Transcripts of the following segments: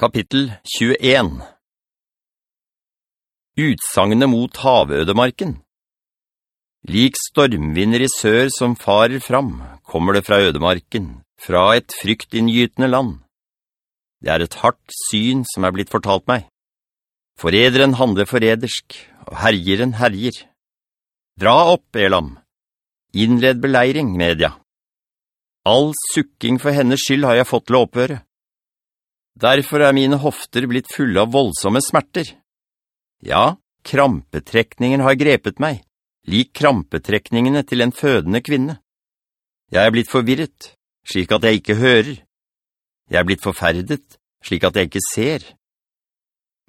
Kapittel 21 Utsangene mot havødemarken Lik stormvinner i sør som farer fram, kommer det fra ødemarken, fra et fryktinngytende land. Det er et hardt syn som er blitt fortalt meg. Forederen handler foredersk, og herjeren herjer. Dra opp, Elam. Innled beleiring, media. All sukking for hennes skyld har jeg fått til å opphøre. Derfor er mine hofter blitt fulle av voldsomme smerter. Ja, krampetrekningen har grepet meg, lik krampetrekningene til en fødende kvinne. Jeg er blitt forvirret, slik at jeg ikke hører. Jeg er blitt forferdet, slik at jeg ikke ser.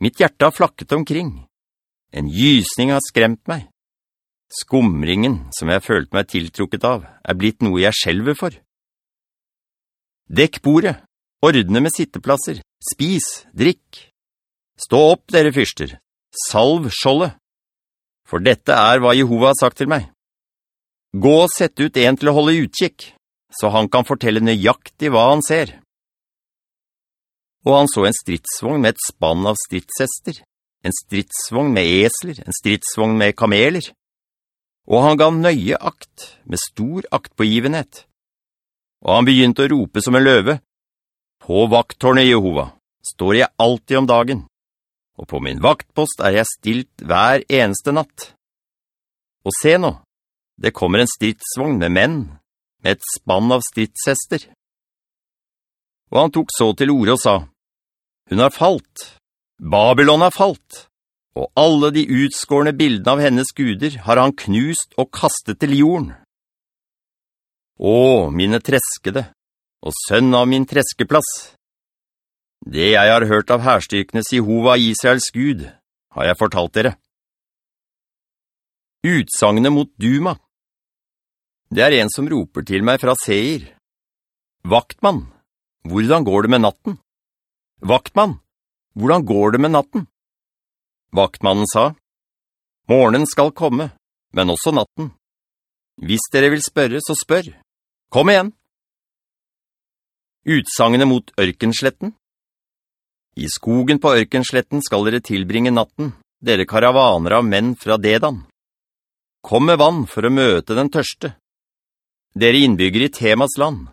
Mitt hjerte har flakket omkring. En gysning har skremt meg. Skumringen, som jeg følte meg tiltrukket av, er blitt noe jeg skjelver for. Dekk bordet, Ordne med sitteplasser, spis, drikk. Stå opp, dere fyrster. Salv skjoldet. For dette er hva Jehova har sagt til meg. Gå og sett ut en til å holde utkikk, så han kan fortelle nøyaktig hva han ser. Og han så en stridsvogn med et spann av stridshester, en stridsvogn med esler, en stridsvogn med kameler. Og han ga nøye akt, med stor aktpågivenhet. Og han begynte å rope som en løve, på vakttårnet Jehova står jeg alltid om dagen, og på min vaktpost er jeg stilt hver eneste natt. Og se nå, det kommer en stridsvogn med menn, med et spann av stridshester. Og han tok så til ordet og sa, «Hun har falt, Babylon har falt, og alle de utskårne bildene av hennes guder har han knust og kastet til jorden. Å, mine treskede, og sønn av min treskeplass. Det jeg har hørt av herstyrkenes Jehova Israels Gud, har jeg fortalt dere. Utsangene mot Duma. Det er en som roper til meg fra Seir. Vaktmann, hvordan går det med natten? Vaktmann, hvordan går det med natten? Vaktmannen sa, Morgen skal komme, men også natten. Hvis dere vil spørre, så spør. Kom igjen! Utsangene mot ørkensletten. I skogen på ørkensletten skal dere tilbringe natten, dere karavaner av menn fra Dedan. Kom med vann for å møte den tørste. Dere innbygger i Temas land,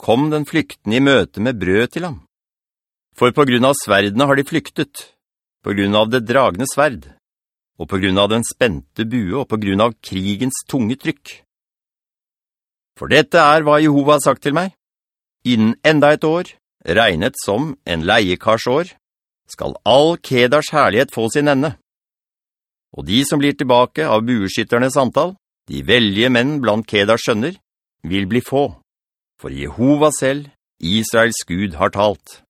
kom den flyktene i møte med brød til ham. For på grunn av sverdene har de flyktet, på grunn av det dragne sverd, og på grunn av den spente bue og på grunn av krigens tunge trykk. For dette er hva Jehova har sagt til meg. Innen enda et år, regnet som en leiekarsår, skal all Kedars herlighet få sin ende. Og de som blir tilbake av bueskytternes antall, de veldige menn blant Kedars skjønner, vil bli få. For Jehova selv, Israels Gud, har talt.